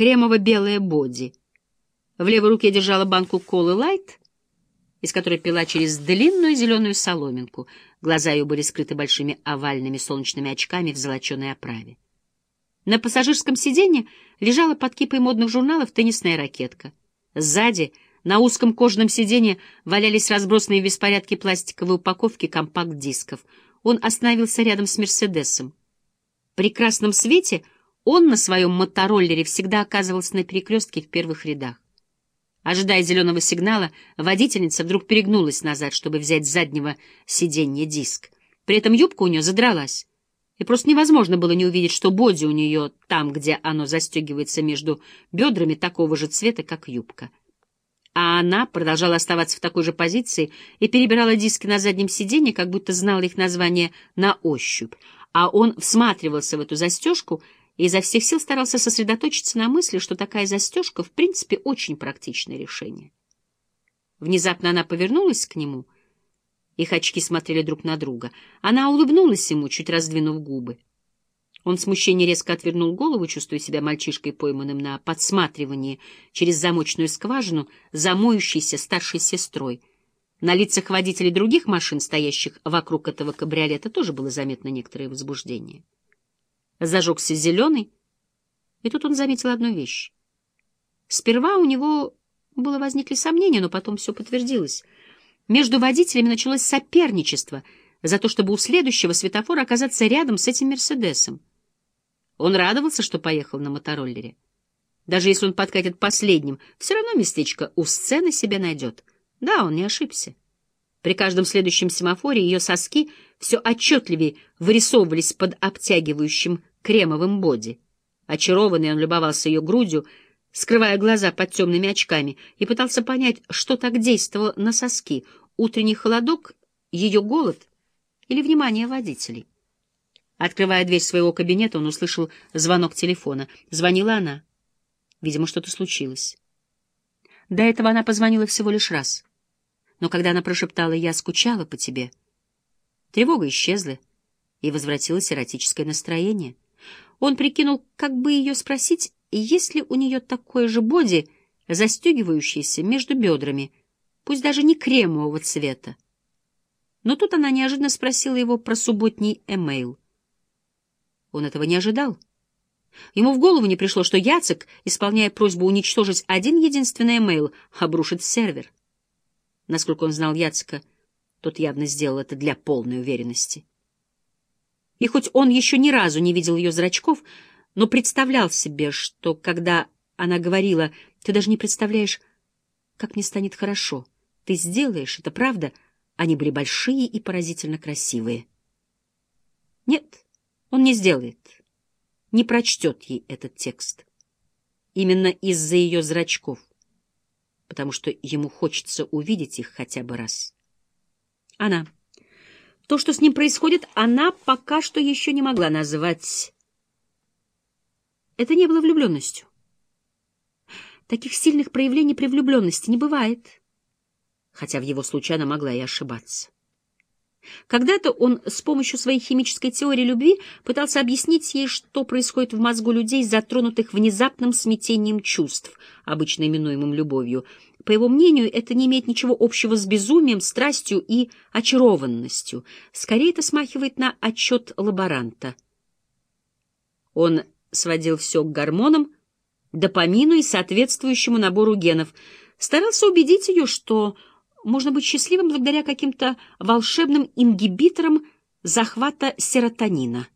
кремово-белое боди. В левой руке держала банку колы «Лайт», из которой пила через длинную зеленую соломинку. Глаза ее были скрыты большими овальными солнечными очками в золоченой оправе. На пассажирском сиденье лежала под кипой модных журналов теннисная ракетка. Сзади, на узком кожаном сиденье, валялись разбросанные в беспорядке пластиковые упаковки компакт-дисков. Он остановился рядом с «Мерседесом». При красном свете он на своем мотороллере всегда оказывался на перекрестке в первых рядах. Ожидая зеленого сигнала, водительница вдруг перегнулась назад, чтобы взять с заднего сиденья диск. При этом юбка у нее задралась, и просто невозможно было не увидеть, что боди у нее там, где оно застегивается между бедрами, такого же цвета, как юбка. А она продолжала оставаться в такой же позиции и перебирала диски на заднем сиденье, как будто знала их название на ощупь, а он всматривался в эту застежку — и изо всех сил старался сосредоточиться на мысли, что такая застежка в принципе очень практичное решение. Внезапно она повернулась к нему, их очки смотрели друг на друга. Она улыбнулась ему, чуть раздвинув губы. Он в смущении резко отвернул голову, чувствуя себя мальчишкой, пойманным на подсматривании через замочную скважину, замоющейся старшей сестрой. На лицах водителей других машин, стоящих вокруг этого кабриолета, тоже было заметно некоторое возбуждение. Зажегся зеленый, и тут он заметил одну вещь. Сперва у него было возникли сомнения, но потом все подтвердилось. Между водителями началось соперничество за то, чтобы у следующего светофора оказаться рядом с этим «Мерседесом». Он радовался, что поехал на мотороллере. Даже если он подкатит последним, все равно местечко у сцены себе найдет. Да, он не ошибся. При каждом следующем семафоре ее соски все отчетливее вырисовывались под обтягивающим кремовым боди. Очарованный он любовался ее грудью, скрывая глаза под темными очками, и пытался понять, что так действовало на соски — утренний холодок, ее голод или внимание водителей. Открывая дверь своего кабинета, он услышал звонок телефона. Звонила она. Видимо, что-то случилось. До этого она позвонила всего лишь раз. Но когда она прошептала «Я скучала по тебе», тревога исчезла, и возвратилось эротическое настроение. Он прикинул, как бы ее спросить, есть ли у нее такое же боди, застегивающееся между бедрами, пусть даже не кремового цвета. Но тут она неожиданно спросила его про субботний эмейл. Он этого не ожидал. Ему в голову не пришло, что Яцек, исполняя просьбу уничтожить один единственный эмейл, обрушит сервер. Насколько он знал Яцека, тот явно сделал это для полной уверенности. И хоть он еще ни разу не видел ее зрачков, но представлял себе, что когда она говорила, «Ты даже не представляешь, как мне станет хорошо. Ты сделаешь, это правда?» Они были большие и поразительно красивые. Нет, он не сделает, не прочтет ей этот текст. Именно из-за ее зрачков, потому что ему хочется увидеть их хотя бы раз. Она... То, что с ним происходит, она пока что еще не могла назвать... Это не было влюбленностью. Таких сильных проявлений при влюбленности не бывает. Хотя в его случае она могла и ошибаться. Когда-то он с помощью своей химической теории любви пытался объяснить ей, что происходит в мозгу людей, затронутых внезапным смятением чувств, обычно именуемым любовью, по его мнению, это не имеет ничего общего с безумием, страстью и очарованностью. Скорее, это смахивает на отчет лаборанта. Он сводил все к гормонам, допамину и соответствующему набору генов, старался убедить ее, что можно быть счастливым благодаря каким-то волшебным ингибиторам захвата серотонина.